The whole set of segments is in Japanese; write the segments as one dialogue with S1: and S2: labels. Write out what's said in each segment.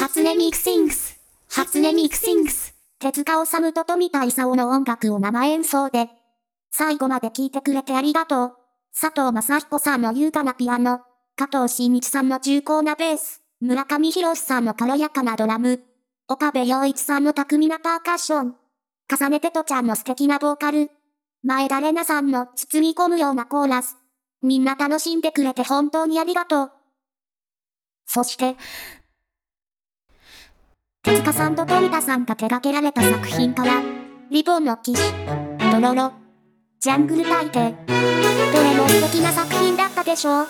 S1: 初音ミク Sings。初音ミクシングス。手塚治虫と富田勲の音楽を生演奏で。最後まで聴いてくれてありがとう。佐藤正彦さんの優雅なピアノ。加藤真一さんの重厚なベース。村上博さんの軽やかなドラム。岡部陽一さんの巧みなパーカッション。重ねてとちゃんの素敵なボーカル。前田玲奈さんの包み込むようなコーラス。みんな楽しんでくれて本当にありがとう。そして、手塚さんと富田さんが手掛けられた作品から、リボンの騎士、ドロロ、ジャングル大帝。どれも素敵な作品だったでしょう。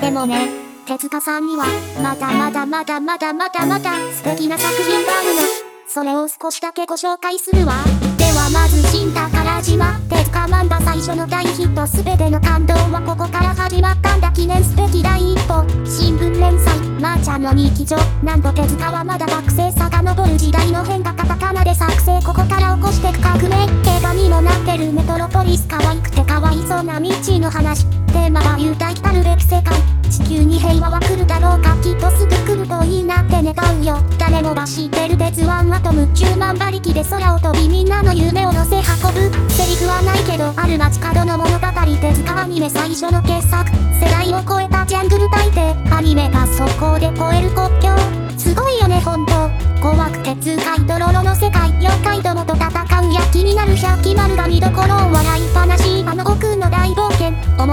S1: でもね、手塚さんには、まだまだまだまだまだまだ素敵な作品があるの。それを少しだけご紹介するわ。ではまず新宝島、手塚漫画最初の大ヒットすべての感動はここから始まったんだ記念すべき第一歩。新聞連載、まー、ちゃんの日記帳。なんと手塚はまだ学生遡る時代の変化カタカナで作成ここから起こしてく革命。映画にもなってるメトロポリス可愛くて可哀想な未知の話。テーマは雄大来たるべき世界。地球に平和は来るだろうかきっとすぐ来るといいなって願うよ誰もが知ってる鉄腕アトム10万馬力で空を飛びみんなの夢を乗せ運ぶセリフはないけどある街角の物語手塚アニメ最初の傑作世代を超えたジャングル大帝アニメがそこで超え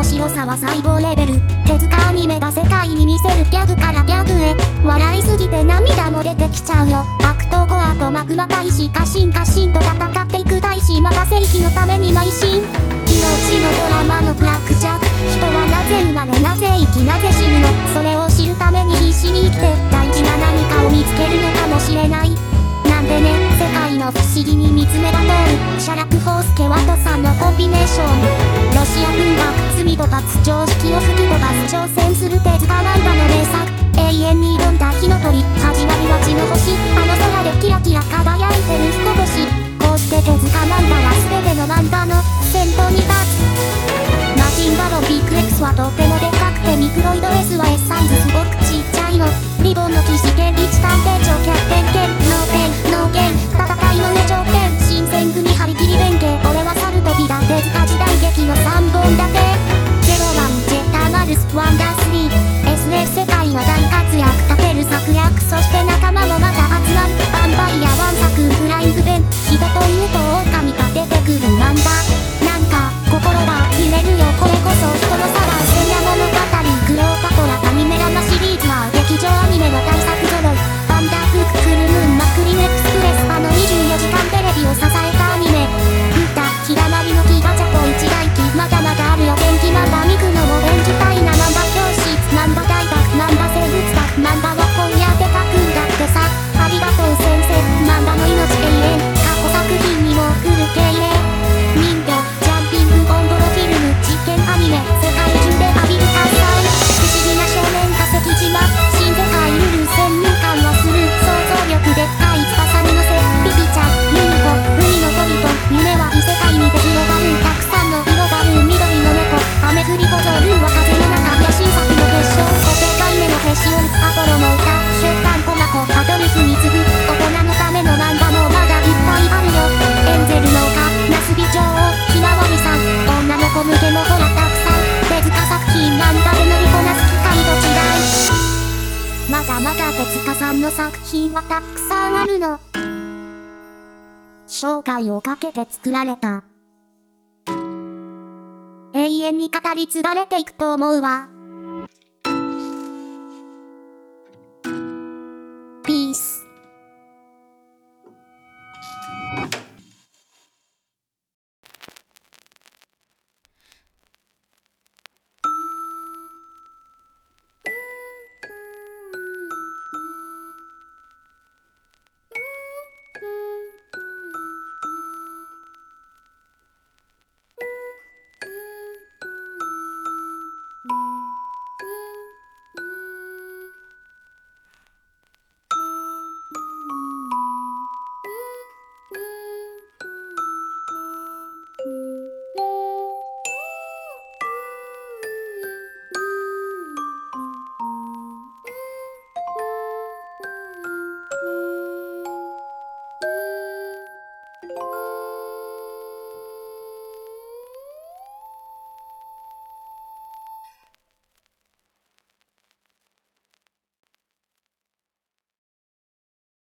S1: 白さは細胞レベル手塚アニメが世界に見せるギャグからギャグへ笑いすぎて涙も出てきちゃうよ。悪党ゴアとマグマ大使家臣家臣と戦っていく大使また正義のために邁進命のドラマのブラックジャック。人はなぜ生まれなぜ生きなぜ死ぬの。それを知るために必死に生きて大事な何かを見つけるのかもしれない。なんでね世界の不思議に見つめが通るシャラクホースケワトさんのコンビネーション。が罪と罰常識を吹き飛ばす挑戦する手塚ナンバの名作永遠に挑んだ火の鳥始まりは地の星あの空でキラキラ輝いてる彦星こうして手塚ナンバは全ての漫画の先頭に立つ。マシンバロビッグ X はとてもでかくてミクロイド S は S サイズすごくちっちゃいのの作品はたくさんあるの。生涯をかけて作られた。永遠に語り継がれていくと思うわ。